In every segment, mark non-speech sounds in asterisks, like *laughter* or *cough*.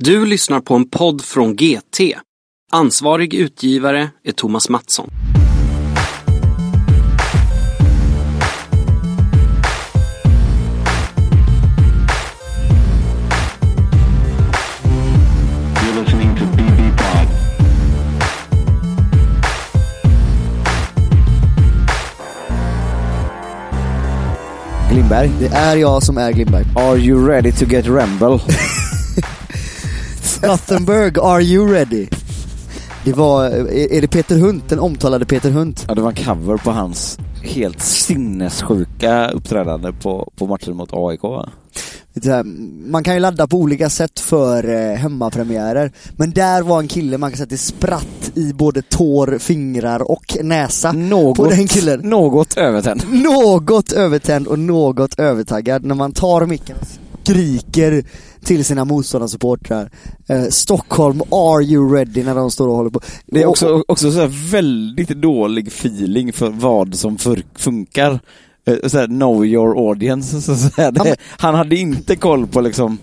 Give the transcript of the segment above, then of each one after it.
Du lyssnar på en podd från GT. Ansvarig utgivare är Thomas Mattsson. You're listening to BB Pod. Glimberg. Det är jag som är Glimberg. Are you ready to get ramble? *laughs* Gothenburg, are you ready? Det var, är är det Peter Hunt, den omtalade Peter Hunt? Ja, det var en cover på hans helt sinnessjuka uppträdande på, på matchen mot AIK här, Man kan ju ladda på olika sätt för eh, hemmapremiärer, men där var en kille man kan säga att det spratt i både tår, fingrar och näsa på den killen. något övertänd. Något övertänd och något övertaggad när man tar micken och skriker till sina motståndarsupportrar eh, Stockholm, are you ready? när de står och håller på. Det är också, också så väldigt dålig feeling för vad som funkar. Eh, Så här, know your audience. *laughs* Så så här, det, han hade inte koll på liksom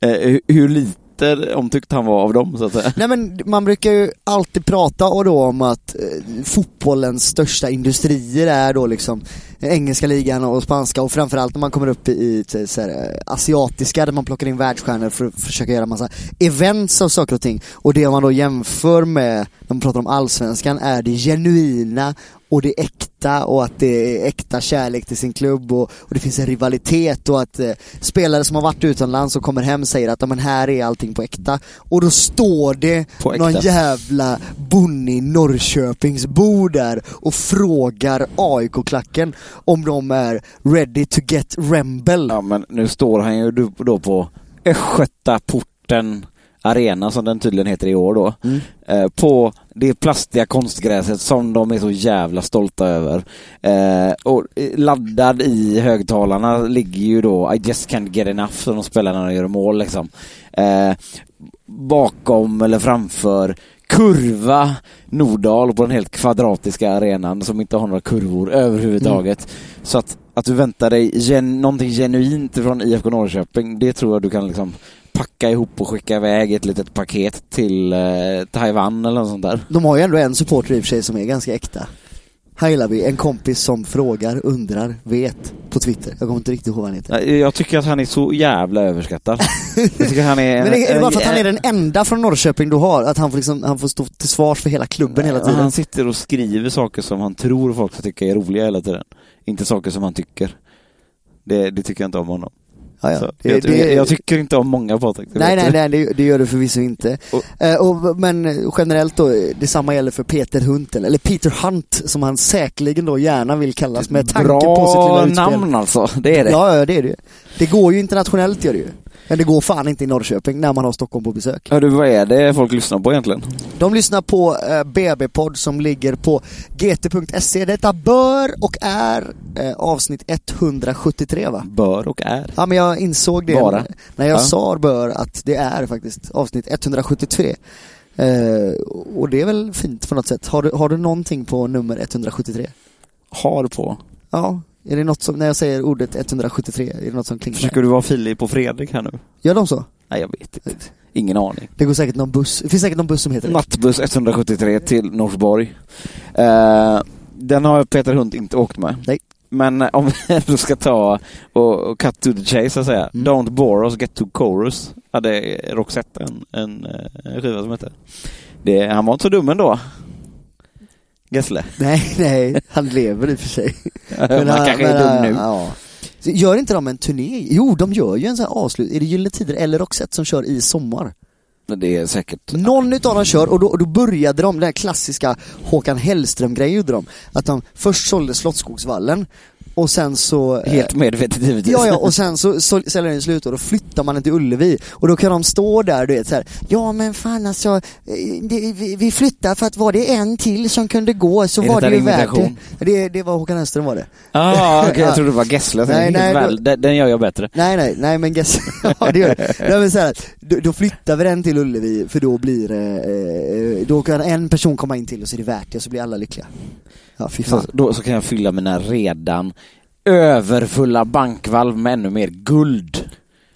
eh, hur- hur lite omtyckt han var av dem så att säga. Nej men man brukar ju alltid prata och då om att eh, fotbollens största industrier är då liksom engelska ligan och spanska och framförallt när man kommer upp i, i så här, asiatiska där man plockar in världsstjärnor för att försöka göra massa events av saker och ting. Och det man då jämför med, när man pratar om allsvenskan, är det genuina och det äkta och att det är äkta kärlek till sin klubb och, och det finns en rivalitet och att eh, spelare som har varit utomlands och kommer hem säger att "Ja, men här är allting på äkta. Och då står det På äkta. någon jävla bonne i Norrköpingsbo där och frågar AIK-klacken om de är ready to get remble. Ja men nu står han ju då på Östgötaporten Arena som den tydligen heter i år då. Mm. Eh, på det plastiga konstgräset som de är så jävla stolta över. Eh, och laddad i högtalarna ligger ju då I just can't get enough som de spelar när de gör mål liksom. Eh, bakom eller framför kurva Nordal på den helt kvadratiska arenan som inte har några kurvor överhuvudtaget. Så att, att du väntar dig gen, någonting genuint från IFK Norrköping, det tror jag du kan liksom packa ihop och skicka iväg ett litet paket till eh, Taiwan eller något sånt där. De har ju ändå en supporter i och för sig som är ganska äkta. Gillar vi en kompis som frågar, undrar, vet på Twitter. Jag kommer inte riktigt ihåg vad han heter. Jag tycker att han är så jävla överskattad. jag tycker han är... *laughs* Men det är bara för att han är den enda från Norrköping du har, att han får, liksom, han får stå till svars för hela klubben hela tiden. Han sitter och skriver saker som han tror folk ska tycka är roliga hela tiden. Inte saker som han tycker. Det, det tycker jag inte om honom. Ja, ja. Det- jag, det- jag, tycker inte om många Patrik. Nej, nej, nej, det, det gör du förvisso inte. Och- Eh, och, men generellt då, detsamma gäller för Peter Hunt, eller Peter Hunt, som han säkerligen då gärna vill kallas med tanke Bra på sitt lilla utspel. namn alltså, det är det. Ja, ja, det är det. Det går ju internationellt gör det ju. Men det går fan inte i Norrköping när man har Stockholm på besök. Hör du, vad är det folk lyssnar på egentligen? De lyssnar på eh, BB-podd som ligger på gt.se. Detta bör och är eh, avsnitt 173 va? Bör och är. Ja men jag insåg det Bara? när jag Ja. sa bör att det är faktiskt avsnitt 173. Eh, och det är väl fint på något sätt. Har du, har du någonting på nummer 173? Har på. Ja, är det något som, när jag säger ordet 173, är det något som klingar? Försöker du vara Filip och Fredrik här nu? Gör de så? Nej, jag vet inte. Ingen aning. Det går säkert någon buss, det finns säkert någon buss som heter det. Nattbuss 173 till Norsborg. Eh, den har Peter Hunt inte åkt med. Nej. Men eh, om vi ändå ska ta och, och cut to the chase så att säga. Mm. Don't bore us, get to chorus. Hade Roxette en, en, eh, en skiva som hette. Det, han var inte så dum ändå. Gessle. Nej, *laughs* nej, han lever i och för sig. *laughs* han han- kanske är men, dum nu. Ja. Gör inte de en turné? Jo, de gör ju en sån här avslut. Är det Gyllene Tider eller Roxette som kör i sommar? Men det är säkert. Någon utav dem kör och då, och då började de, den här klassiska Håkan Hellström-grejen gjorde de. Att de först sålde Slottsskogsvallen och sen så... eh, Helt medvetet givetvis. Ja, ja, och sen så, så säljer den slut och då flyttar man den till Ullevi och då kan de stå där du vet så här. Ja men fan alltså, eh, det, vi, vi flyttar för att var det en till som kunde gå så Är var det ju värt det. det. Det var Håkan Hellström var det. Ah, okej, jag *laughs* trodde det var Gessle. Nej, Nej, väl, den, den gör jag bättre. Nej nej, nej men guess, *laughs* ja det gör det. Nej, men så här, då, då flyttar vi den till Ullevi för då blir det, eh, då kan en person komma in till och så är det värt det och så blir alla lyckliga. Ja fy Så, fan. då, så kan jag fylla mina redan överfulla bankvalv med ännu mer guld.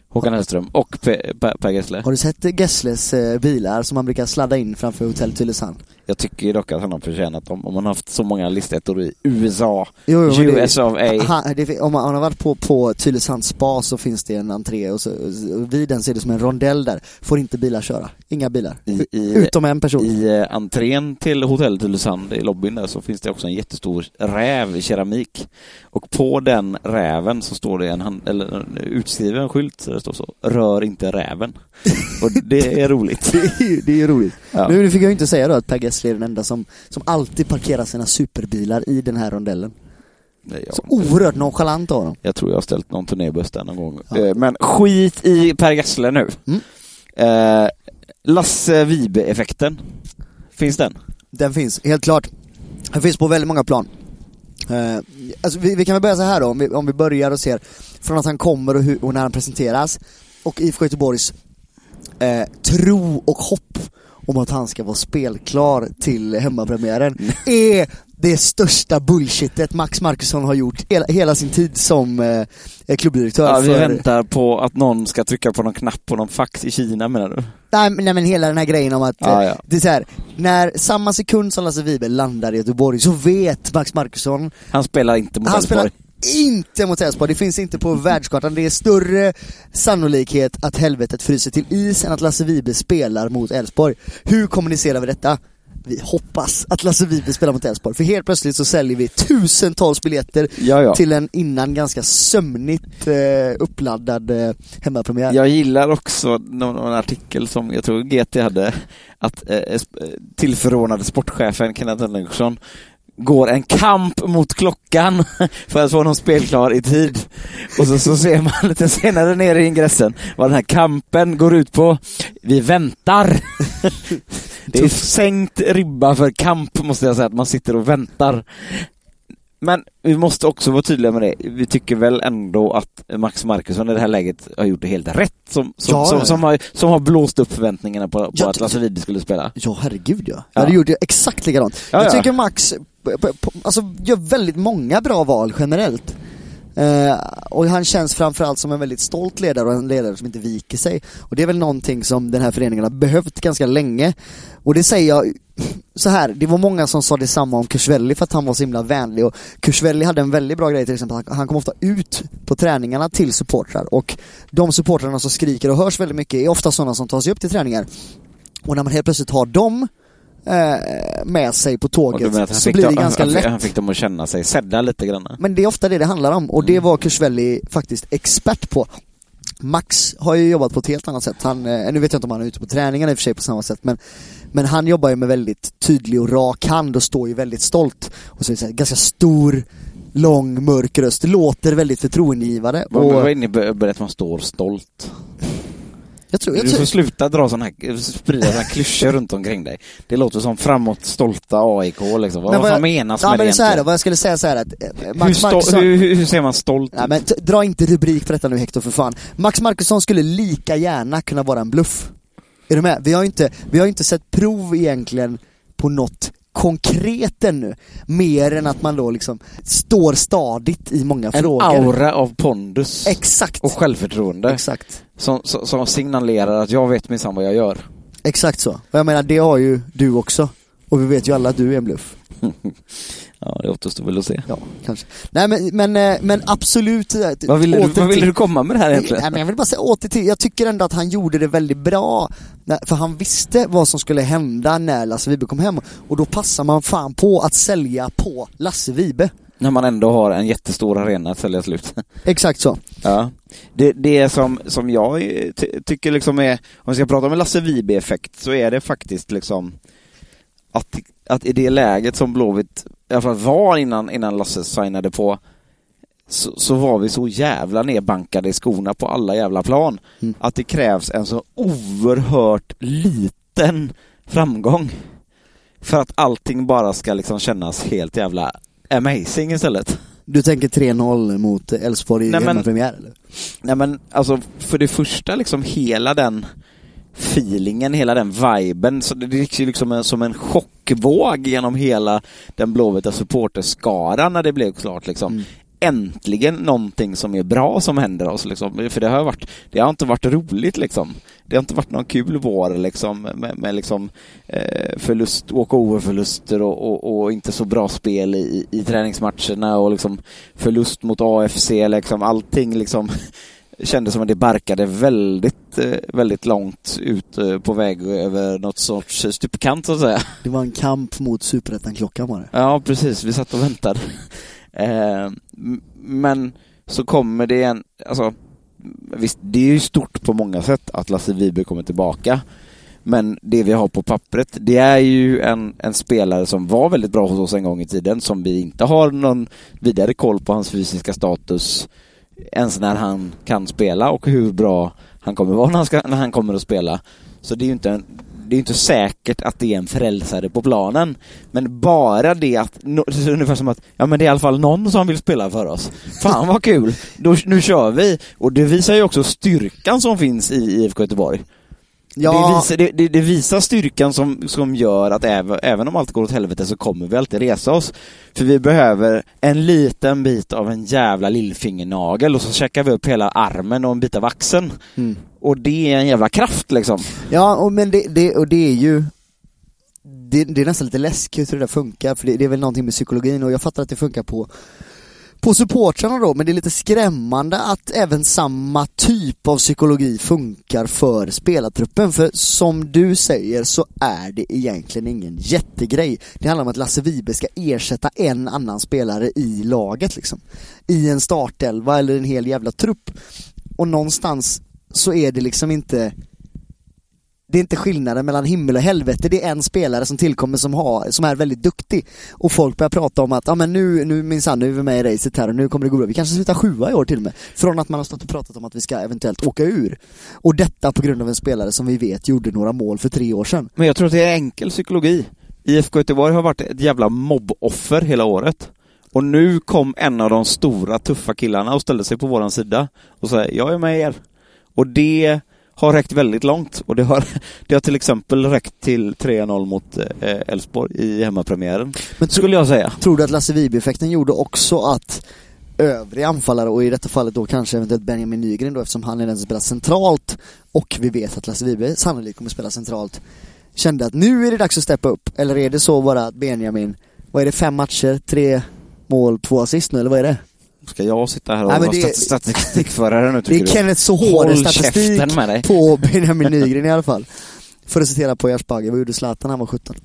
Håkan Hellström och Pe- Per, per Gessle. Har du sett Gessles eh, bilar som han brukar sladda in framför hotell Tylösand? Jag tycker dock att han har förtjänat dem. Om man har haft så många listettor i USA, Jo, jo, men det- US of A. Han, det, om man om man har varit på, på Tylösand spa så finns det en entré och så, och vid den så är det som en rondell där. Får inte bilar köra. Inga bilar. I, i, Utom en person. I eh, entrén till hotell Tylösand, i lobbyn där, så finns det också en jättestor räv i keramik. Och på den räven så står det en, hand, eller en utskriven skylt där det står så, rör inte räven. Och det är roligt. *laughs* Det är det är roligt. Ja. Nu fick jag inte säga då att Per Gessle är den enda som, som alltid parkerar sina superbilar i den här rondellen. Nej, Så ja. oerhört nonchalant av dem. Jag tror jag har ställt någon turnébuss där någon gång. Ja. Eh, Men skit i Per Gessle nu. Mm. Eh, Lasse Vibe-effekten. Finns den? Den finns, helt klart. Den finns på väldigt många plan. Eh, alltså vi, vi kan väl börja så här då, om vi, om vi börjar och ser från att han kommer och, hur, och när han presenteras och IFK Göteborgs eh, tro och hopp om att han ska vara spelklar till hemmapremiären är det största bullshitet Max Markusson har gjort hela, hela sin tid som eh, klubbdirektör. Ja, vi för- väntar på att någon ska trycka på någon knapp på någon fax i Kina menar du? Nej, nej men hela den här grejen om att, Ja, eh, ja. det är så här, när samma sekund som Lasse Vibe landar i Göteborg så vet Max Markusson Han spelar inte mot Han spelar Elfsborg. Inte mot Elfsborg, det finns inte på världskartan. Det är större sannolikhet att helvetet fryser till is än att Lasse Vibe spelar mot Elfsborg. Hur kommunicerar vi detta? Vi hoppas att Lasse Vibe spelar mot Elfsborg, för helt plötsligt så säljer vi tusentals biljetter Ja, ja. till en innan ganska sömnigt eh, uppladdad eh, hemmapremiär. Jag gillar också någon, någon artikel som jag tror GT hade, att eh, sp- tillförordnade sportchefen Kenneth Henriksson går en kamp mot klockan *laughs* för att få honom spelklar i tid. Och så, så ser man *laughs* lite senare ner i ingressen vad den här kampen går ut på. Vi väntar. *laughs* Det är sänkt ribba för kamp måste jag säga, att man sitter och väntar. Men vi måste också vara tydliga med det. Vi tycker väl ändå att Max Markusson i det här läget har gjort det helt rätt. Som, som, Ja, som, ja. som, har, som har blåst upp förväntningarna på, på Ja, att Vibe skulle spela. Ja, herregud ja. Ja. Jag hade gjort det exakt likadant. Ja, jag ja. tycker Max alltså, gör väldigt många bra val generellt. Eh, och han känns framförallt som en väldigt stolt ledare och en ledare som inte viker sig. Och det är väl någonting som den här föreningen har behövt ganska länge. Och det säger jag *clears throat* så här, det var många som sa detsamma om Kursvelli för att han var så himla vänlig och Kursvelli hade en väldigt bra grej till exempel, han- kom ofta ut på träningarna till supportrar och de supportrarna som skriker och hörs väldigt mycket är ofta sådana som tar sig upp till träningar. Och när man helt plötsligt har dem eh, med sig på tåget så blir det dem, ganska han, lätt. han fick dem att känna sig sedda lite grann. Men det är ofta det det handlar om och Mm. det var Kursvelli faktiskt expert på. Max har ju jobbat på ett helt annat sätt. Han, eh, nu vet jag inte om han är ute på träningarna i och för sig på samma sätt men, men han jobbar ju med väldigt tydlig och rak hand och står ju väldigt stolt. Och så är det så ganska stor, lång, mörk röst. Det låter väldigt förtroendegivande. Vad, Och vad innebär det att man står stolt? Jag tror, jag Du får sluta dra såna här, sprida såna här klyschor runt omkring dig. Det låter som framåt stolta AIK liksom. Vad, vad fan menas ja, med men det så här då, vad jag skulle säga så här att eh, Hur, Max sto- Markusson hur, hur, hur ser man stolt Ja, men dra inte rubrik för detta nu Hector för fan. Max Markusson skulle lika gärna kunna vara en bluff. Är du med? Vi har ju inte, vi har inte sett prov egentligen på något konkret ännu. Mer än att man då liksom står stadigt i många En frågor. aura av pondus Exakt. och självförtroende Exakt. som, som, som signalerar att jag vet minsann vad jag gör. Exakt så. Och jag menar, det har ju du också. Och vi vet ju alla att du är en bluff. *laughs* Ja, det återstår väl att se. Ja, kanske. Nej men, men, eh, men absolut. eh, Vad ville, du, vad ville du komma med det här egentligen? Nej, men jag vill bara säga åter till, jag tycker ändå att han gjorde det väldigt bra. För han visste vad som skulle hända när Lasse Vibe kom hem. Och då passar man fan på att sälja på Lasse Vibe. När man ändå har en jättestor arena att sälja slut. *laughs* Exakt så. Ja. Det, det som, som jag ty- tycker liksom är, om vi ska prata om en Lasse Vibe-effekt, så är det faktiskt liksom att, att i det läget som Blåvitt i alla fall var innan, innan Lasse signade på, så, så var vi så jävla nedbankade i skorna på alla jävla plan. Mm. Att det krävs en så oerhört liten framgång för att allting bara ska liksom kännas helt jävla amazing istället. Du tänker 3-0 mot Elfsborg i hemmapremiär eller? Nej men alltså för det första liksom hela den feelingen, hela den viben, så det gick ju liksom en, som en chockvåg genom hela den blåvita supporterskaran när det blev klart liksom. Mm. äntligen någonting som är bra som händer oss liksom. För det har varit, det har inte varit roligt liksom. Det har inte varit någon kul vår liksom med, med liksom eh, förlust, walkover-förluster och, och, och, inte så bra spel i, i träningsmatcherna och liksom förlust mot AFC liksom. Allting liksom kändes som att det barkade väldigt, eh, väldigt långt ut eh, på väg över något sorts stupkant så att säga. Det var en kamp mot superettan-klockan var det. Ja, precis. Vi satt och väntade. *laughs* Eh, men så kommer det en, alltså visst, det är ju stort på många sätt att Lasse Vibe kommer tillbaka. Men det vi har på pappret, det är ju en, en spelare som var väldigt bra hos oss en gång i tiden, som vi inte har någon vidare koll på hans fysiska status ens när han kan spela och hur bra han kommer vara *laughs* när han, ska, när han kommer att spela. Så det är ju inte en, det är inte säkert att det är en frälsare på planen. Men bara det att, *laughs* ungefär som att, ja men det är i alla fall någon som vill spela för oss. Fan vad kul! Då, nu kör vi! Och det visar ju också styrkan som finns i IFK Göteborg. Ja. Det, visar, det, det, det, visar styrkan som, som gör att även, även om allt går åt helvete så kommer vi alltid resa oss. För vi behöver en liten bit av en jävla lillfingernagel och så checkar vi upp hela armen och en bit av axeln. Mm. Och det är en jävla kraft liksom. Ja, och, men det, det, och det är ju det, det är nästan lite läskigt hur det där funkar, för det, det är väl någonting med psykologin och jag fattar att det funkar på på supportrarna då, men det är lite skrämmande att även samma typ av psykologi funkar för spelartruppen. För som du säger så är det egentligen ingen jättegrej. Det handlar om att Lasse Vibe ska ersätta en annan spelare i laget liksom. I en startelva eller en hel jävla trupp. Och någonstans så är det liksom inte det är inte skillnaden mellan himmel och helvete, det är en spelare som tillkommer som, har, som är väldigt duktig. Och folk börjar prata om att, ja men nu, nu minsann, nu är vi med i racet här och nu kommer det gå bra. Vi kanske slutar sjua i år till och med. Från att man har stått och pratat om att vi ska eventuellt åka ur. Och detta på grund av en spelare som vi vet gjorde några mål för tre år sedan. Men jag tror att det är enkel psykologi. IFK Göteborg har varit ett jävla mobboffer hela året. Och nu kom en av de stora tuffa killarna och ställde sig på våran sida och sa jag är med er. Och det har räckt väldigt långt och det har, *laughs* det har till exempel räckt till 3-0 mot eh, Elfsborg i hemmapremiären, Men skulle jag säga. Tror du att Lasse Vibe-effekten gjorde också att övriga anfallare och i detta fallet då kanske eventuellt Benjamin Nygren då eftersom han är den som spelar centralt och vi vet att Lasse Vibe sannolikt kommer spela centralt kände att nu är det dags att steppa upp eller är det så bara att Benjamin, vad är det, fem matcher, tre mål, två assist nu eller vad är det? Ska jag sitta här och vara det... statistikförare nu tycker Det är Kenneth så hård statistik på Benjamin Nygren i alla fall. För att citera på Jersbagge, vad gjorde Zlatan när han var 17?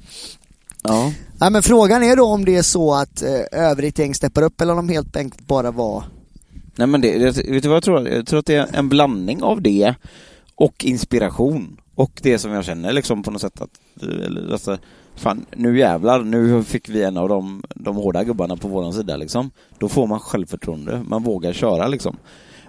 Ja. Nej men frågan är då om det är så att eh, övrigt gäng steppar upp eller om de helt enkelt bara var Nej men det, vet du vad jag tror? Jag tror att det är en blandning av det och inspiration. Och det som jag känner liksom på något sätt att, alltså, fan, nu jävlar, nu fick vi en av de, de hårda gubbarna på våran sida liksom. Då får man självförtroende, man vågar köra liksom.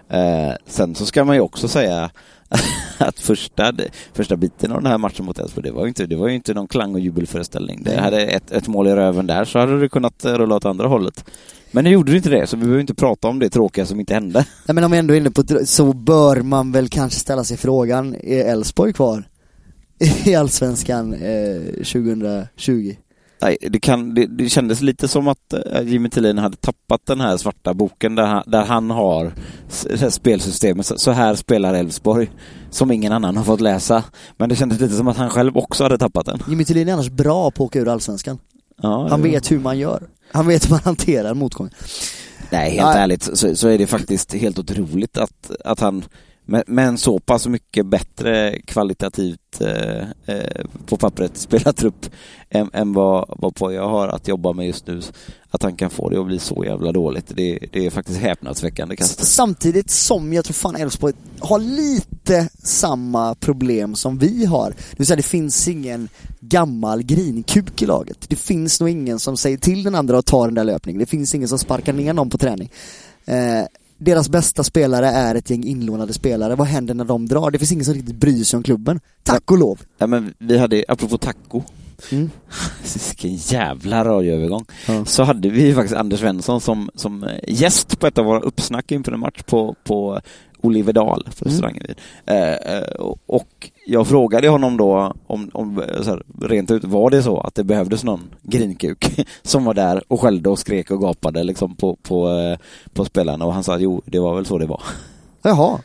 Eh, sen så ska man ju också säga *laughs* att första, första biten av den här matchen mot Elfsborg, det var ju inte, det var ju inte någon klang och jubelföreställning. Det hade ett, ett mål i röven där så hade det kunnat rulla åt andra hållet. Men nu gjorde det inte det, så vi behöver inte prata om det tråkiga som inte hände. Nej men om vi ändå är inne på så bör man väl kanske ställa sig frågan, är Elfsborg kvar? I Allsvenskan eh, 2020? Nej, det, kan, det, det kändes lite som att eh, Jimmy Tillin hade tappat den här svarta boken där han, där han har spelsystemet. Så här spelar Elfsborg, som ingen annan har fått läsa. Men det kändes lite som att han själv också hade tappat den. Jimmy Tillin är annars bra på att åka ur Allsvenskan. Ja, han vet hur man gör. Han vet hur man hanterar motgången. Nej, helt ja. ärligt så, så, är det faktiskt helt otroligt att, att han med, så pass mycket bättre kvalitativt eh, eh, på pappret spelartrupp än, än vad, vad Poja har att jobba med just nu. Att han kan få det att bli så jävla dåligt. Det, det är faktiskt häpnadsväckande kast. Samtidigt som jag tror fan Elfsborg har lite samma problem som vi har. Det vill säga det finns ingen gammal grinkuk i laget. Det finns nog ingen som säger till den andra att ta den där löpningen. Det finns ingen som sparkar ner någon på träning. Eh, deras bästa spelare är ett gäng inlånade spelare. Vad händer när de drar? Det finns ingen som riktigt bryr sig om klubben. Tack och lov. Ja men vi hade, apropå taco. Mm. *laughs* Vilken jävla radioövergång. Ja. Så hade vi faktiskt Anders Svensson som, som gäst på ett av våra uppsnack inför en match på, på Oliverdal på Mm. restaurangen vid. Eh, eh, och- jag frågade honom då om, om här, rent ut, var det så att det behövdes någon grinkuk *laughs* som var där och skällde och skrek och gapade liksom på, på, eh, på spelarna och han sa att jo, det var väl så det var. *laughs* Jaha.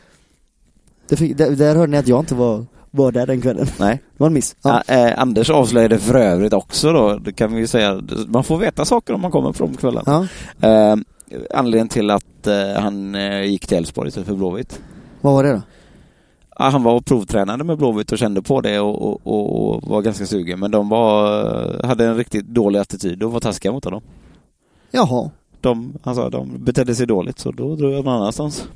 Det fick, där, där hörde ni att jag inte var, var där den kvällen. Nej. *laughs* Det var en miss. Ja. Ja. Eh, Anders avslöjade för övrigt också då, det kan vi ju säga, man får veta saker om man kommer på de kvällarna. ja. Eh, anledningen till att eh, han eh, gick till Elfsborg istället för Blåvitt. Vad var det då? Han var och provtränade med Blåvitt och kände på det och, och, och, och var ganska sugen. Men de var, eh, hade en riktigt dålig attityd och var taskiga mot honom. Jaha. De, alltså, de betedde sig dåligt så då drog jag någon annanstans.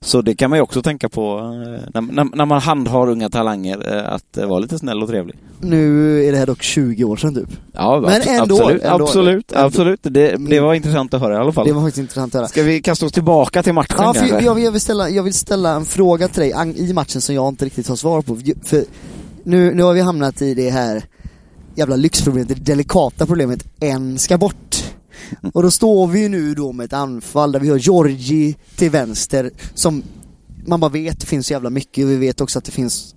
Så det kan man ju också tänka på eh, när, när, när man handhar unga talanger, eh, att eh, vara lite snäll och trevlig. Nu är det här dock 20 år sedan typ. Ja, Men ändå, absolut, ändå. absolut, Ändå. absolut. Det, det var intressant att höra i alla fall. Det var faktiskt intressant att höra. Ska vi kasta oss tillbaka till matchen Ja, för kanske? jag, jag, vill ställa, jag vill ställa en fråga till dig i matchen som jag inte riktigt har svar på. För nu, nu har vi hamnat i det här jävla lyxproblemet, det delikata problemet, en ska bort. *laughs* Och då står vi ju nu då med ett anfall där vi har Georgi till vänster som man bara vet det finns så jävla mycket och vi vet också att det finns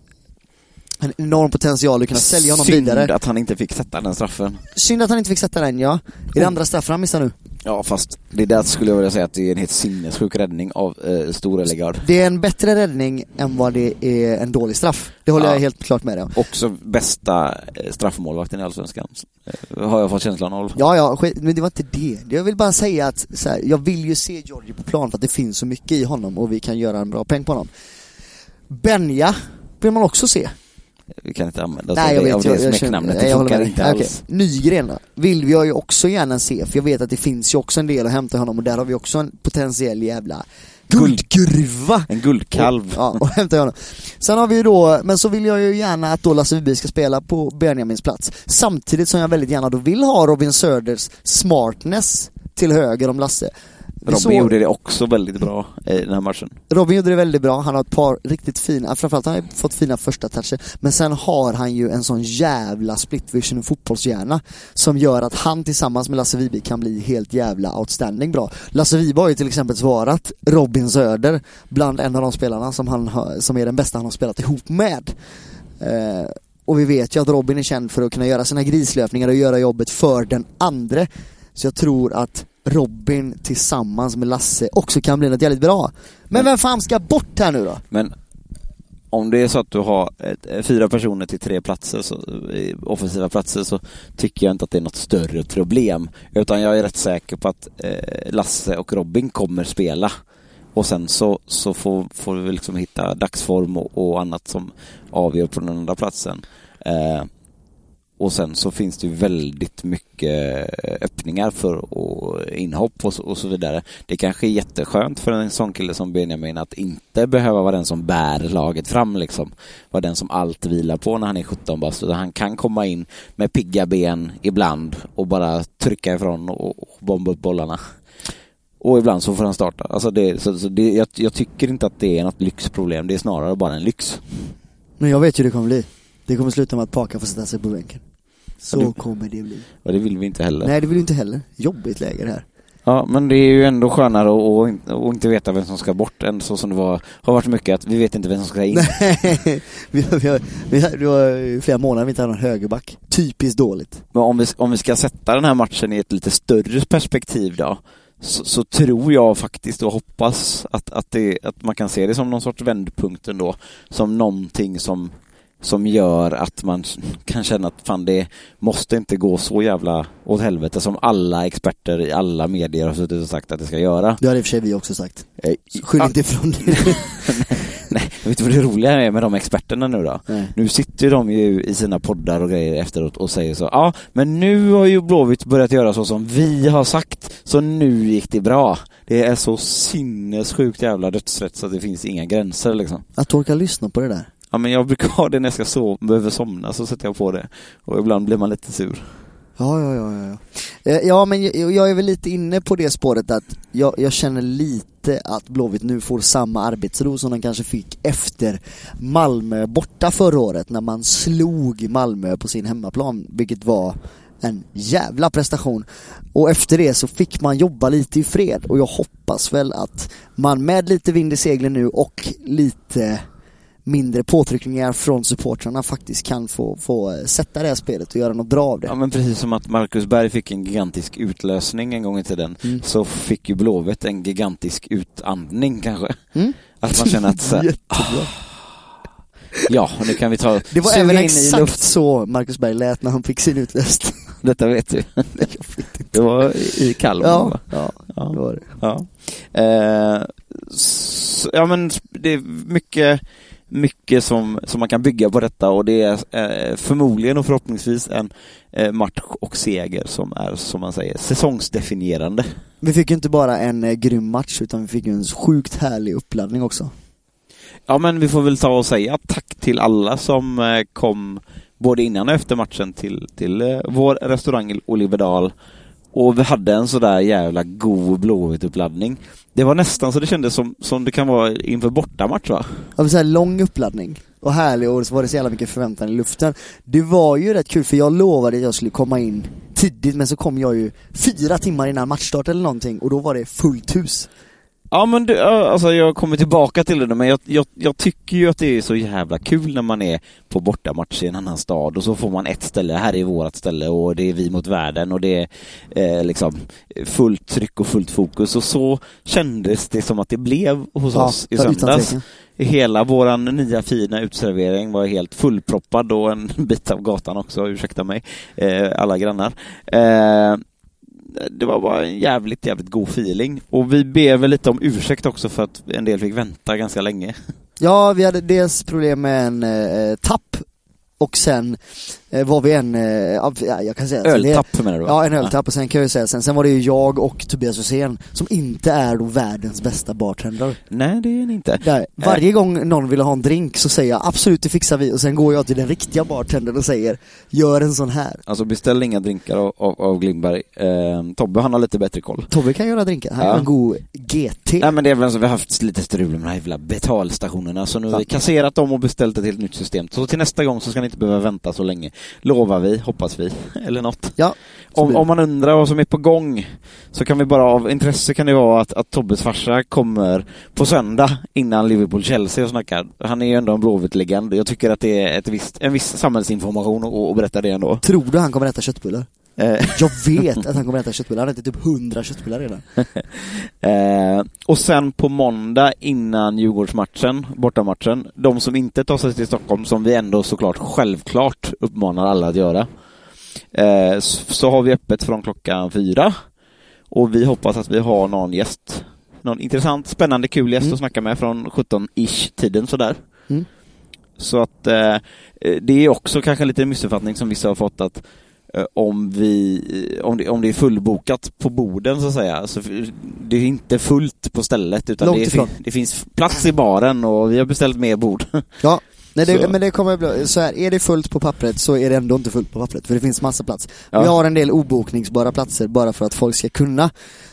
en enorm potential att kunna sälja honom Synd vidare. att han inte fick sätta den straffen. Synd att han inte fick sätta den ja. Är det andra straffen han missar nu? Ja, fast det där skulle jag vilja säga att det är en helt sinnessjuk räddning av eh, Store Legard. Det är en bättre räddning än vad det är en dålig straff. Det håller Ja. jag helt klart med om. Också bästa eh, straffmålvakten i Allsvenskan. Eh, har jag fått känslan av. Ja, ja, men det var inte det. Jag vill bara säga att här, jag vill ju se Georgie på plan för att det finns så mycket i honom och vi kan göra en bra peng på honom. Benja vill man också se. Vi kan inte använda oss Nej, jag det, vet, av jag, det jag, smeknamnet. Det jag funkar med inte alls. Okej. Nygren vill vi ju också gärna se, för jag vet att det finns ju också en del att hämta honom och där har vi också en potentiell jävla guldgruva En guldkalv. Ja, och hämta honom. Sen har vi ju då, men så vill jag ju gärna att då Lasse Viby ska spela på Benjamins plats. Samtidigt som jag väldigt gärna då vill ha Robin Söders smartness till höger om Lasse. Robin såg- gjorde det också väldigt bra i den här matchen. Robin gjorde det väldigt bra, han har ett par riktigt fina, framförallt har han fått fina första toucher, men sen har han ju en sån jävla split vision och fotbollshjärna som gör att han tillsammans med Lasse Viby kan bli helt jävla outstanding bra. Lasse Viby har ju till exempel svarat Robin Söder bland en av de spelarna som, han har, som är den bästa han har spelat ihop med. Eh, och vi vet ju att Robin är känd för att kunna göra sina grislöpningar och göra jobbet för den andre. Så jag tror att Robin tillsammans med Lasse också kan bli något jävligt bra. Men vem fan ska bort här nu då? Men om det är så att du har ett, eh, fyra personer till tre platser, så, offensiva platser, så tycker jag inte att det är något större problem. Utan jag är rätt säker på att eh, Lasse och Robin kommer spela. Och sen så, så får, får vi liksom hitta dagsform och, och annat som avgör på den andra platsen. Eh, och sen så finns det ju väldigt mycket eh, öppningar för och inhopp och så, och så vidare. Det kanske är jätteskönt för en sån kille som Benjamin att inte behöva vara den som bär laget fram liksom. Vara den som allt vilar på när han är 17 bast. Utan han kan komma in med pigga ben ibland och bara trycka ifrån och, och bomba upp bollarna. Och ibland så får han starta. Alltså det, så, så det, jag, jag tycker inte att det är något lyxproblem. Det är snarare bara en lyx. Men jag vet ju hur det kommer bli. Det kommer sluta med att Paka får sätta sig på bänken. Så du- kommer det bli. Och det vill vi inte heller. Nej det vill du inte heller. Jobbigt läge det här. Ja, men det är ju ändå skönare att, inte- att inte veta vem som ska bort än så som det var, har varit mycket att vi vet inte vem som ska in. Nej, *laughs* vi har, vi har, vi har, det var flera månader vi inte hade någon högerback. Typiskt dåligt. Men om vi, om vi ska sätta den här matchen i ett lite större perspektiv då, så, så tror jag faktiskt och hoppas att, att, det, att man kan se det som någon sorts vändpunkt ändå. Som någonting som, som gör att man kan känna att fan det måste inte gå så jävla åt helvete som alla experter i alla medier har suttit och sagt att det ska göra. Det har i och för sig vi också sagt. Eh, Så Skyll ja, inte ifrån dig. *laughs* Nej, vet du vad det roliga är med de experterna nu då? Nej. Nu sitter ju de ju i sina poddar och grejer efteråt och säger så ja, men nu har ju Blåvitt börjat göra så som vi har sagt, så nu gick det bra. Det är så sinnessjukt jävla dödsrätt så att det finns inga gränser liksom. Att orka lyssna på det där. Ja men jag brukar ha det när jag ska sova, behöver somna så sätter jag på det. Och ibland blir man lite sur. Ja, ja, ja, ja. Ja, Eh, ja men jag, jag är väl lite inne på det spåret att jag, jag känner lite att Blåvitt nu får samma arbetsro som de kanske fick efter Malmö borta förra året när man slog Malmö på sin hemmaplan, vilket var en jävla prestation. Och efter det så fick man jobba lite i fred och jag hoppas väl att man med lite vind i seglen nu och lite mindre påtryckningar från supportrarna faktiskt kan få, få eh, sätta det här spelet och göra något bra av det. Ja men precis som att Marcus Berg fick en gigantisk utlösning en gång i tiden Mm. så fick ju Blåvitt en gigantisk utandning kanske. Mm. Att man känner att så Jättebra. ja, nu kan vi ta Det var även exakt så Marcus Berg lät när han fick sin utlöst. *laughs* Detta vet du. *laughs* Det var i Kalmar Ja, va? ja, Ja. det var det. Ja. Eh, s- ja men det är mycket, mycket som, som man kan bygga på detta och det är eh, förmodligen och förhoppningsvis en eh, match och seger som är, som man säger, säsongsdefinierande. Vi fick ju inte bara en eh, grym match utan vi fick ju en sjukt härlig uppladdning också. Ja men vi får väl ta och säga tack till alla som eh, kom både innan och efter matchen till, till eh, vår restaurang Oliverdal. Och vi hade en sådär jävla god Blåvitt-uppladdning. Det var nästan så det kändes som, som det kan vara inför bortamatch va? Ja, men så här lång uppladdning och härlig och så var det så jävla mycket förväntan i luften. Det var ju rätt kul för jag lovade att jag skulle komma in tidigt men så kom jag ju fyra timmar innan matchstart eller någonting och då var det fullt hus. Ja men du, ja, alltså jag kommer tillbaka till det men jag, jag, jag tycker ju att det är så jävla kul när man är på bortamatch i en annan stad och så får man ett ställe, här är vårt ställe och det är vi mot världen och det är eh, liksom fullt tryck och fullt fokus och så kändes det som att det blev hos oss i ja, söndags. Hela våran nya fina utservering var helt fullproppad och en bit av gatan också, ursäkta mig, eh, alla grannar. Eh, det var bara en jävligt, jävligt god feeling. Och vi ber väl lite om ursäkt också för att en del fick vänta ganska länge. Ja, vi hade dels problem med en eh, eh tapp och sen var vi en, eh, ja, jag kan säga det- Öltapp menar du? Ja, en öltapp och sen kan jag säga sen, sen var det ju jag och Tobias Hysén som inte är då världens bästa bartender. Nej, det är ni inte. Där, varje gång någon vill ha en drink så säger jag absolut det fixar vi och sen går jag till den riktiga bartendern och säger gör en sån här. Alltså beställ inga drinkar av, av, av Glimberg. Eh, Tobbe han har lite bättre koll. Tobbe kan göra drinkar, han Ja. en god GT. Nej men det är väl så vi har haft lite strul med de här jävla betalstationerna så nu har vi kasserat dem och beställt ett helt nytt system. Så till nästa gång så ska ni inte behöva vänta så länge. Lovar vi, hoppas vi, *laughs* eller något. Ja, Om, om man undrar vad som är på gång så kan vi bara av intresse kan det vara att, att Tobbes farsa kommer på söndag innan Liverpool-Chelsea och snackar. Han är ju ändå en Blåvitt-legend. Jag tycker att det är ett visst, en viss samhällsinformation att berätta det ändå. Tror du han kommer äta köttbullar? Eh, Jag vet att han kommer äta köttbullar, han har ätit typ 100 köttbullar redan. *laughs* Eh, och sen på måndag innan Djurgårdsmatchen, bortamatchen, de som inte tar sig till Stockholm, som vi ändå såklart självklart uppmanar alla att göra, eh, så har vi öppet från klockan fyra. Och vi hoppas att vi har någon gäst, någon intressant, spännande, kul gäst Mm. att snacka med från 17-ish tiden sådär. Mm. Så att eh, det är också kanske lite missuppfattning som vissa har fått att om vi, eh, om det, om det är fullbokat på borden så att säga, så det är inte fullt på stället utan det, fin- det finns plats i baren och vi har beställt mer bord. *laughs* Ja, nej, det, men det kommer bli, så här, är det fullt på pappret så är det ändå inte fullt på pappret för det finns massa plats. Ja. Vi har en del obokningsbara platser bara för att folk ska kunna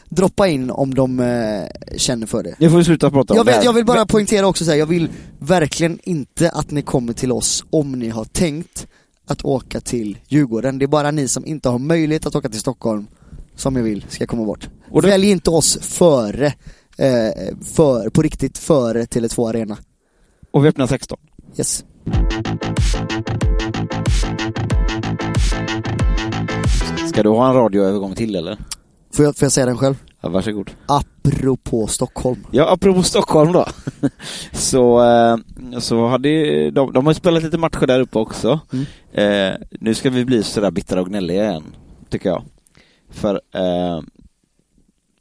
droppa in om de eh, känner för det. Nu får vi sluta prata om Jag det vill, här. jag vill bara poängtera också så här, jag vill verkligen inte att ni kommer till oss om ni har tänkt att åka till Djurgården. Det är bara ni som inte har möjlighet att åka till Stockholm som jag vill ska komma bort. Och det- Välj inte oss före, eh, för, på riktigt före Tele2 Arena. Och vi öppnar 16. Yes. Ska du ha en radioövergång till eller? Får jag, får jag säga den själv? Ja, varsågod. Apropå Stockholm. Ja, apropå Stockholm då. *laughs* så, eh, så hade ju- de, de har spelat lite matcher där uppe också. Mm. Eh, nu ska vi bli sådär bittra och gnälliga igen, tycker jag. För eh,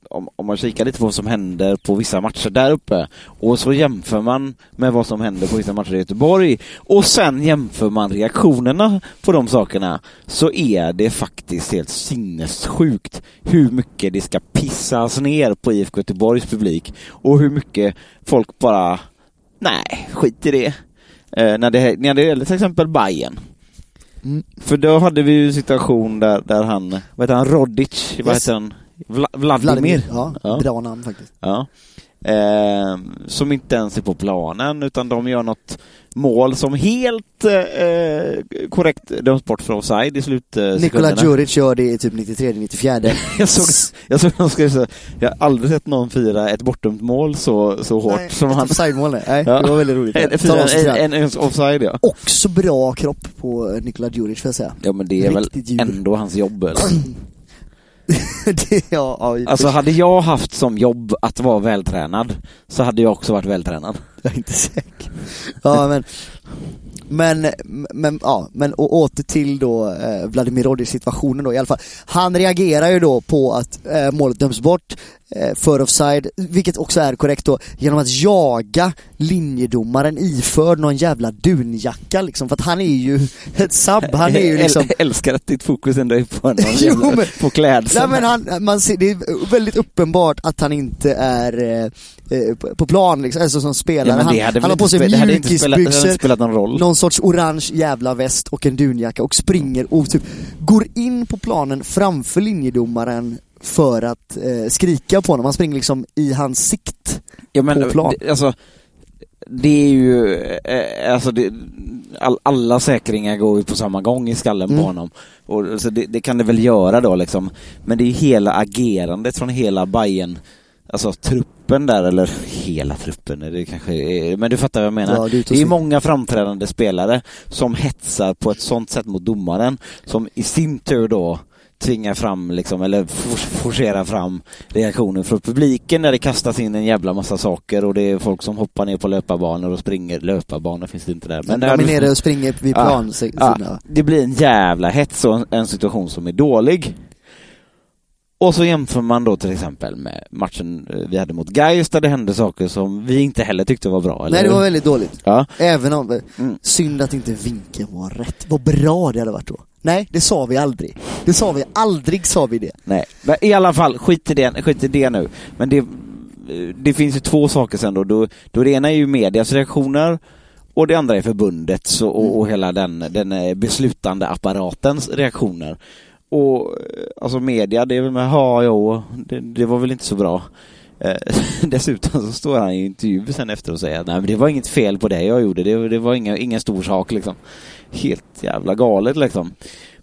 om, om man kikar lite på vad som händer på vissa matcher där uppe och så jämför man med vad som händer på vissa matcher i Göteborg och sen jämför man reaktionerna på de sakerna så är det faktiskt helt sinnessjukt hur mycket det ska pissas ner på IFK Göteborgs publik och hur mycket folk bara nej, skit i det. Eh, när, det när det gäller till exempel Bayern Mm. För då hade vi ju situation där, där han, vad heter han, Rodic, vad Yes. heter han? Vla, Vladimir? Ja, Ja. bra namn faktiskt. Ja. Eh, som inte ens är på planen utan de gör något mål som helt eh, korrekt döms bort för offside i slutsekunderna. Nikola Djuric gör det i typ 93-94. *laughs* Jag såg, jag såg någon skrev så, jag har aldrig sett någon fira ett bortdömt mål så, så hårt Nej, som ett han. offside-mål nej. nej. Ja. Det var väldigt roligt. En, det. en, en, offside ja. Också bra kropp på Nikola Djuric får jag säga. Ja men det är väl Riktigt djur. ändå hans jobb eller? *clears throat* *laughs* det, ja, ja, Alltså hade jag haft som jobb att vara vältränad så hade jag också varit vältränad. Jag är inte säker. Ja men, men, men, ja, men och åter till då eh, Vladimir Rodic situationen då i alla fall. Han reagerar ju då på att eh, målet döms bort eh, för offside, vilket också är korrekt då, genom att jaga linjedomaren iförd någon jävla dunjacka liksom, för att han är ju *laughs* ett sub, han är ju liksom Jag älskar att ditt fokus ändå är på, någon *laughs* Jo, men- på klädseln. Nej men han, man ser, det är väldigt uppenbart att han inte är eh, på- plan liksom, alltså som spelare. ja, han, han har på sig mjukisbyxor, någon roll. någon sorts orange jävla väst och en dunjacka och springer och typ går in på planen framför linjedomaren för att eh, skrika på honom. Han springer liksom i hans sikt. Ja, men, på plan. det- Alltså, det är ju, eh, alltså det, all, alla säkringar går ju på samma gång i skallen Mm. på honom. Och, så det, det kan det väl göra då liksom. Men det är ju hela agerandet från hela Bayern alltså truppen där, eller hela truppen, det kanske är, men du fattar vad jag menar. Ja, det det är många framträdande spelare som hetsar på ett sånt sätt mot domaren, som i sin tur då tvingar fram, liksom, eller for- forcerar fram reaktioner från publiken när det kastas in en jävla massa saker och det är folk som hoppar ner på löparbanor och springer, löparbanor finns det inte där. Men där de är nere och springer vid Ja, plan. Ja, det blir en jävla hets och en, en situation som är dålig. Och så jämför man då till exempel med matchen eh, vi hade mot Gais där det hände saker som vi inte heller tyckte var bra. Eller? Nej det var väldigt dåligt. Ja. Även om, Mm. synd att inte vinkeln var rätt. Vad bra det hade varit då. Nej, det sa vi aldrig. Det sa vi aldrig, sa vi det. Nej, men i alla fall, skit i det, skit i det nu. Men det, det finns ju två saker sen då. då. Då det ena är ju medias reaktioner och det andra är förbundets och, och, och hela den, den eh, beslutande apparatens reaktioner. Och eh, alltså media, det är väl med ha, jo, det, det var väl inte så bra. Eh, *laughs* dessutom så står han i intervju sen efter och säger att nej men det var inget fel på det jag gjorde, det, det var inga, ingen stor sak liksom. Helt jävla galet liksom.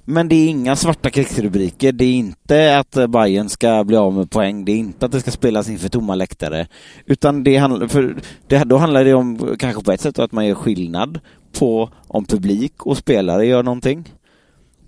Men det är inga svarta krigsrubriker, det är inte att eh, Bayern ska bli av med poäng, det är inte att det ska spelas inför tomma läktare. Utan det handlar, för det, då handlar det om, kanske på ett sätt, att man gör skillnad på om publik och spelare gör någonting.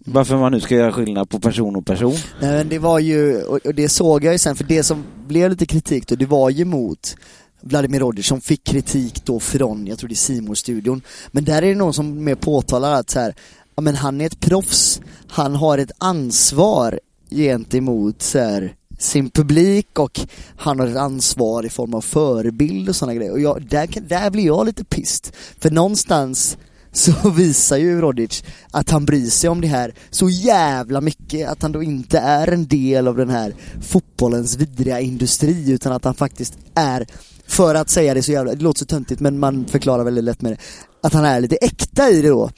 Varför man nu ska göra skillnad på person och person. Nej men det var ju, och det såg jag ju sen, för det som blev lite kritik då, det var ju mot Vladimir Rodic som fick kritik då från, jag tror det är simon studion Men där är det någon som mer påtalar att så här, ja men han är ett proffs, han har ett ansvar gentemot så här, sin publik och han har ett ansvar i form av förebild och sådana grejer. Och jag, där, där blir jag lite pist. För någonstans så *laughs* visar ju Rodic att han bryr sig om det här så jävla mycket, att han då inte är en del av den här fotbollens vidriga industri utan att han faktiskt är, för att säga det så jävla, det låter så töntigt men man förklarar väldigt lätt med det, att han är lite äkta i det då.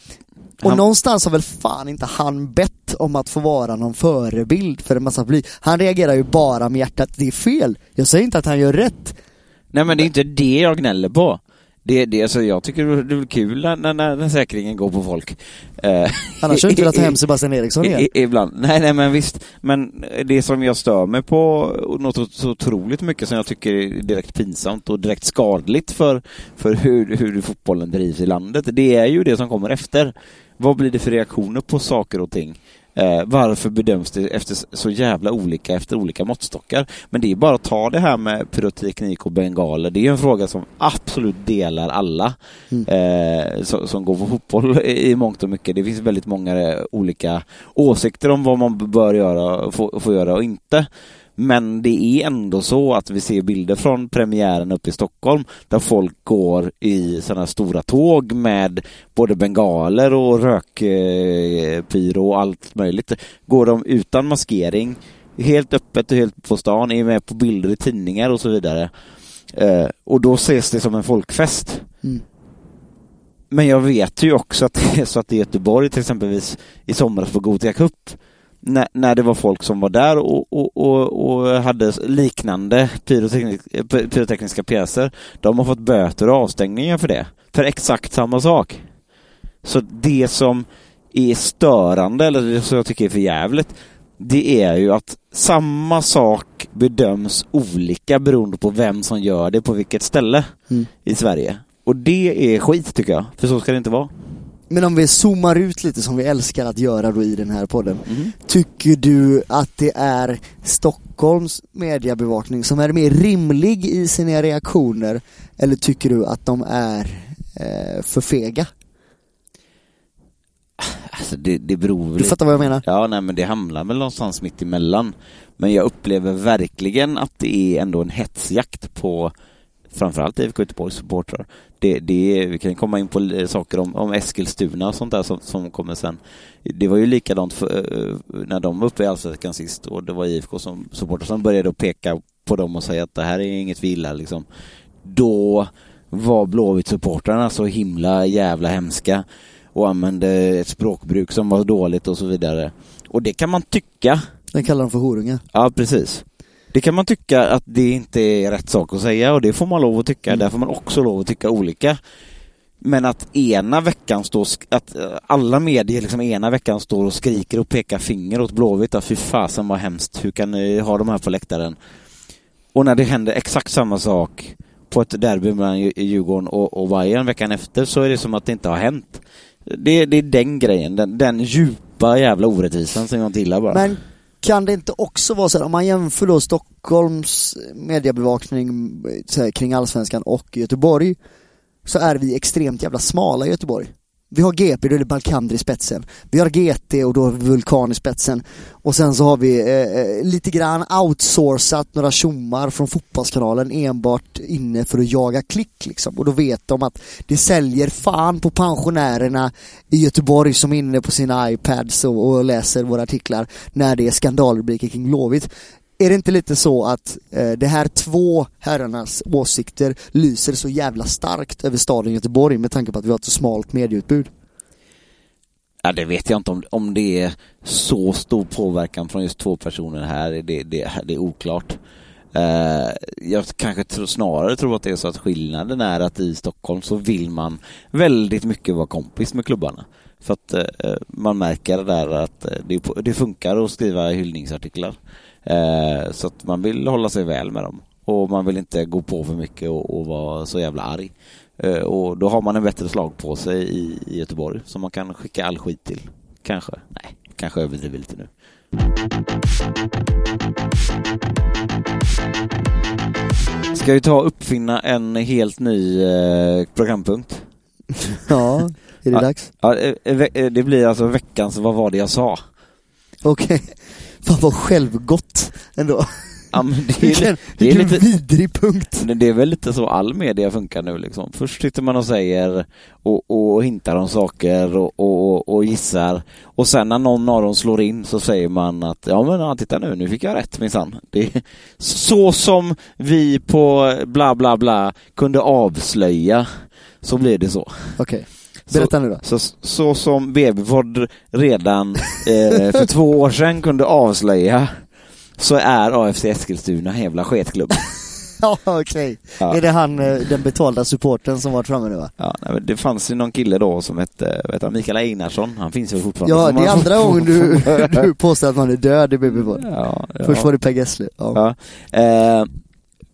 Och Han- någonstans har väl fan inte han bett om att få vara någon förebild för en massa publik. Han reagerar ju bara med hjärtat, det är fel. Jag säger inte att han gör rätt. Nej men det är inte det jag gnäller på. Det, det, alltså, jag tycker det är kul när, när, när, säkringen går på folk. Eh, Annars hade jag inte *laughs* velat ta hem Sebastian Eriksson igen. Ibland. Nej, nej men visst. Men det som jag stör mig på, något så- så otroligt mycket som jag tycker är direkt pinsamt och direkt skadligt för, för hur, hur fotbollen drivs i landet, det är ju det som kommer efter. Vad blir det för reaktioner på saker och ting? Eh, varför bedöms det efter så jävla olika efter olika måttstockar? Men det är bara att ta det här med pyroteknik och bengaler. Det är en fråga som absolut delar alla Mm. eh, som, som går på fotboll i, i mångt och mycket. Det finns väldigt många olika åsikter om vad man bör göra och få, få göra och inte. Men det är ändå så att vi ser bilder från premiären uppe i Stockholm där folk går i sådana stora tåg med både bengaler och rökpyro och allt möjligt. Går de utan maskering, helt öppet och helt på stan, är med på bilder i tidningar och så vidare. Eh, och då ses det som en folkfest. Mm. Men jag vet ju också att det är så att i Göteborg till exempelvis i somras på Gothia Cup när, när det var folk som var där och, och, och, och hade liknande pyroteknik, py- pyrotekniska pjäser. De har fått böter och avstängningar för det. För exakt samma sak. Så det som är störande, eller det som jag tycker är för jävligt, det är ju att samma sak bedöms olika beroende på vem som gör det på vilket ställe Mm. i Sverige. Och det är skit tycker jag, för så ska det inte vara. Men om vi zoomar ut lite som vi älskar att göra då i den här podden. Tycker du att det är Stockholms mediebevakning som är mer rimlig i sina reaktioner? Eller tycker du att de är eh, för fega? Alltså det, det beror väl Du fattar vad jag menar? Ja, nej men det hamnar väl någonstans mitt emellan. Men jag upplever verkligen att det är ändå en hetsjakt på framförallt IFK Göteborgs supportrar. Det, det, vi kan komma in på saker om, om Eskilstuna och sånt där som, som kommer sen. Det var ju likadant för, eh, när de var uppe i Allsvenskan sist och det var IFK som supportrar som började peka på dem och säga att det här är inget vi gillar liksom. Då var Blåvitt-supportrarna så himla jävla hemska och använde ett språkbruk som var dåligt och så vidare. Och det kan man tycka, Den kallar de för horungar. ja precis. Det kan man tycka att det inte är rätt sak att säga och det får man lov att tycka. Där får man också lov att tycka olika. Men att ena veckan står, att eh, alla medier liksom ena veckan står och skriker och pekar finger åt Blåvitt. att Fy fasen vad hemskt, hur kan ni ha de här på läktaren? Och när det händer exakt samma sak på ett derby mellan Dju- Djurgården och, och Bayern veckan efter så är det som att det inte har hänt. Det, det är den grejen, den, den djupa jävla orättvisan som jag inte gillar bara. Men kan det inte också vara så här, om man jämför då Stockholms mediebevakning eh, så här, kring Allsvenskan och Göteborg så är vi extremt jävla smala i Göteborg. Vi har GP, då är det Balkander i spetsen. Vi har GT och då har vi Vulkan i spetsen. Och sen så har vi eh, eh, lite grann outsourcat några tjommar från Fotbollskanalen enbart inne för att jaga klick liksom. Och då vet de att det säljer fan på pensionärerna i Göteborg som är inne på sina iPads och, och läser våra artiklar när det är skandalrubriker kring Blåvitt. Är det inte lite så att eh, det här två herrarnas åsikter lyser så jävla starkt över staden Göteborg med tanke på att vi har ett så smalt medieutbud? Ja, det vet jag inte om, om det är så stor påverkan från just två personer här. Det, det, det är oklart. Eh, jag kanske tro, snarare tror att det är så att skillnaden är att i Stockholm så vill man väldigt mycket vara kompis med klubbarna. För att eh, man märker det där att eh, det, det funkar att skriva hyllningsartiklar. Eh, så att man vill hålla sig väl med dem. Och man vill inte gå på för mycket och, och vara så jävla arg. Eh, och då har man en bättre slag på sig i, i Göteborg som man kan skicka all skit till. Kanske. Nej, kanske överdriver lite nu. Ska vi ta och uppfinna en helt ny eh, programpunkt? *laughs* Ja, är det dags? Ja, eh, ve- eh, det blir alltså veckans Vad var det jag sa? Okej. Fan vad självgott ändå. Ja, men det, är, *laughs* Vilken, det, är vilken lite, vidrig punkt. det är väl lite så all media funkar nu liksom. Först sitter man och säger och, och hintar om saker och, och, och gissar och sen när någon av dem slår in så säger man att ja men ja, titta nu, nu fick jag rätt minsann. Så som vi på bla bla bla kunde avslöja så blir det så. Okej. Berätta nu då. Så, så som BB-podd redan eh, för två år sedan kunde avslöja så är AFC Eskilstuna en jävla sketklubb. *laughs* Ja, okej. Ja. Är det han, eh, den betalda supporten som varit framme nu va? Ja, nej, det fanns ju någon kille då som hette vet jag, Mikael Einarsson, han finns väl fortfarande. Ja, det är andra gången du, *laughs* du påstår att man är död i BB-podd. Ja, ja. Först var det Per Gessle. Ja. Ja. Eh,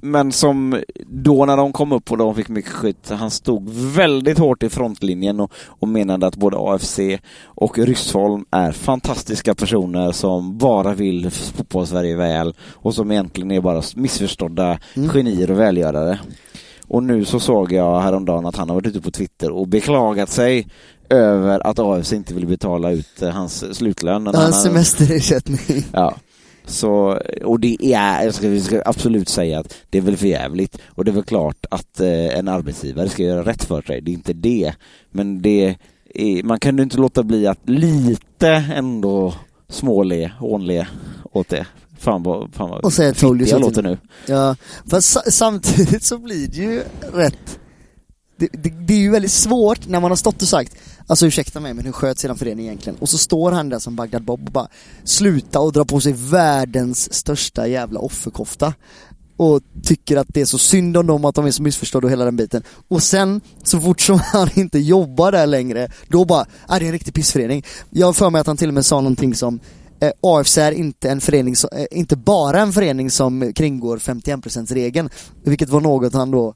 men som då när de kom upp och de fick mycket skit, han stod väldigt hårt i frontlinjen och, och menade att både AFC och Ryssholm är fantastiska personer som bara vill fotbollssverige väl och som egentligen är bara missförstådda Mm. genier och välgörare. Och nu så såg jag häromdagen att han har varit ute på Twitter och beklagat sig över att AFC inte vill betala ut eh, hans slutlön. Hans semesterersättning. Ja. Så, och det är, jag ska, vi ska absolut säga att det är väl för jävligt och det är väl klart att eh, en arbetsgivare ska göra rätt för sig, det är inte det. Men det är, man kan ju inte låta bli att lite ändå småle, hånle åt det. Fan vad, fan vad Och säga told you fittig jag låter nu. Ja, fast sa- samtidigt så blir det ju rätt det, det, det är ju väldigt svårt när man har stått och sagt Alltså ursäkta mig men hur sköts eran förening egentligen? Och så står han där som Bagdad Bob och bara Sluta och dra på sig världens största jävla offerkofta och tycker att det är så synd om dem att de är så missförstådda och hela den biten. Och sen, så fort som *laughs* han inte jobbar där längre, då bara, är det är en riktig pissförening. Jag har för mig att han till och med sa någonting som eh, AFC är inte en förening, som, eh, inte bara en förening som kringgår 51%-regeln, vilket var något han då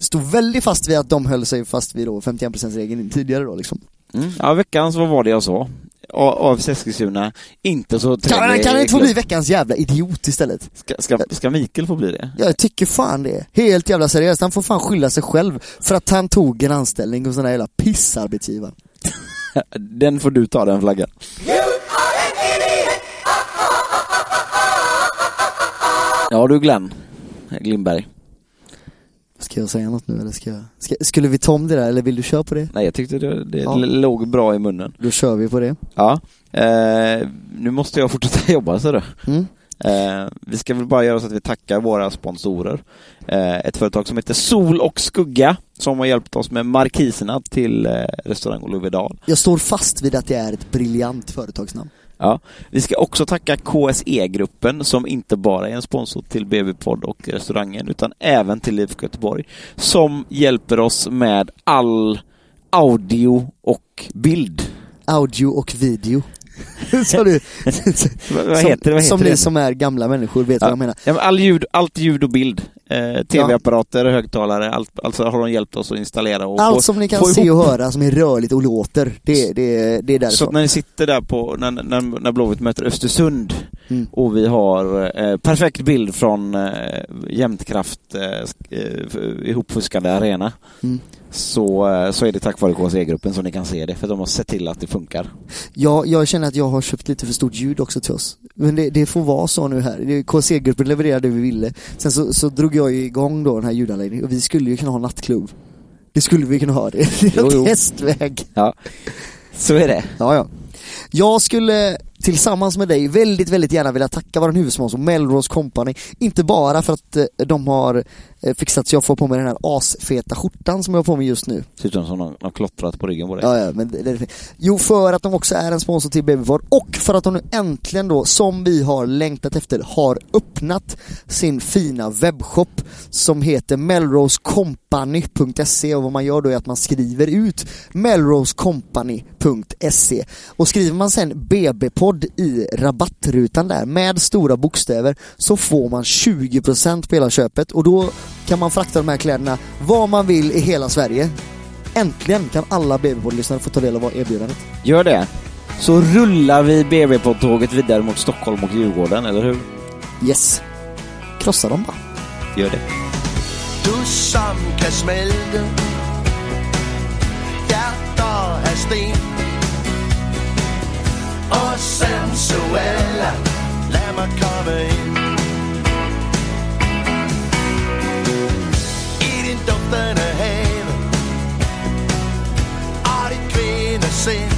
stod väldigt fast vid att de höll sig fast vid då 51%-regeln tidigare då liksom. Mm. Ja, veckans, vad var det jag sa? A- AFC Eskilstuna, inte så Kan, trevlig kan det inte få bli veckans jävla idiot istället? Ska, ska, ska Mikael få bli det? Jag tycker fan det. Helt jävla seriöst. Han får fan skylla sig själv för att han tog en anställning hos den där jävla pissarbetsgivaren. *laughs* Den får du ta, den flaggan. Ja du Glenn, Glimberg. Ska jag säga något nu eller ska jag... Ska, skulle vi ta om det där eller vill du köra på det? Nej jag tyckte det, det Ja. låg bra i munnen. Då kör vi på det. Ja, eh, nu måste jag fortsätta *laughs* jobba så du. Mm. Eh, vi ska väl bara göra så att vi tackar våra sponsorer. Eh, ett företag som heter Sol och Skugga som har hjälpt oss med markiserna till eh, restaurang Olivedal. Jag står fast vid att det är ett briljant företagsnamn. Ja. Vi ska också tacka KSE-gruppen som inte bara är en sponsor till BB-podd och restaurangen utan även till IFK Göteborg som hjälper oss med all audio och bild. Audio och video. *laughs* så *laughs* du, Vad, som, heter? Vad som ni som är gamla människor vet vad jag menar. Ja, men all ljud, allt ljud och bild. Eh, Tv-apparater, högtalare, allt, alltså har de hjälpt oss att installera och få, Allt som ni kan få se ihop. och höra som är rörligt och låter, det, det, det är Så därifrån. när ni sitter där på, när, när, när Blåvitt möter Östersund Mm. och vi har eh, perfekt bild från eh, Jämtkraft eh, eh, ihopfuskade arena Mm. Så, eh, så är det tack vare KSE-gruppen som ni kan se det för de har sett till att det funkar. Jag, jag känner att jag har köpt lite för stort ljud också till oss. Men det, det får vara så nu här. Det- KC-gruppen levererade det vi ville. Sen så, så drog jag igång då den här ljudanläggningen och vi skulle ju kunna ha nattklubb. Det skulle vi kunna ha. Det är Jo, jo. en testväg. Ja, så är det. Ja, ja. Jag skulle tillsammans med dig väldigt, väldigt gärna vilja tacka vår huvudsponsor Melrose Company. Inte bara för att eh, de har fixat så jag får på mig den här asfeta skjortan som jag har på mig just nu. Ser ut som någon har klottrat på ryggen på dig. Ja, ja, men det, det, jo, för att de också är en sponsor till Babyvard och för att de nu äntligen då, som vi har längtat efter, har öppnat sin fina webbshop som heter melrosecompany.se och vad man gör då är att man skriver ut melrosecompany.se och skriver man sen BB-podd i rabattrutan där med stora bokstäver så får man 20% på hela köpet och då kan man frakta de här kläderna var man vill i hela Sverige. Äntligen kan alla BB-poddlyssnare få ta del av erbjudandet. Gör det. Så rullar vi BB-poddtåget vidare mot Stockholm och Djurgården, eller hur? Yes. Krossa dem bara. Gör det. Du som kan smelte Hjerter af sten Og sensuelle Lad mig komme ind said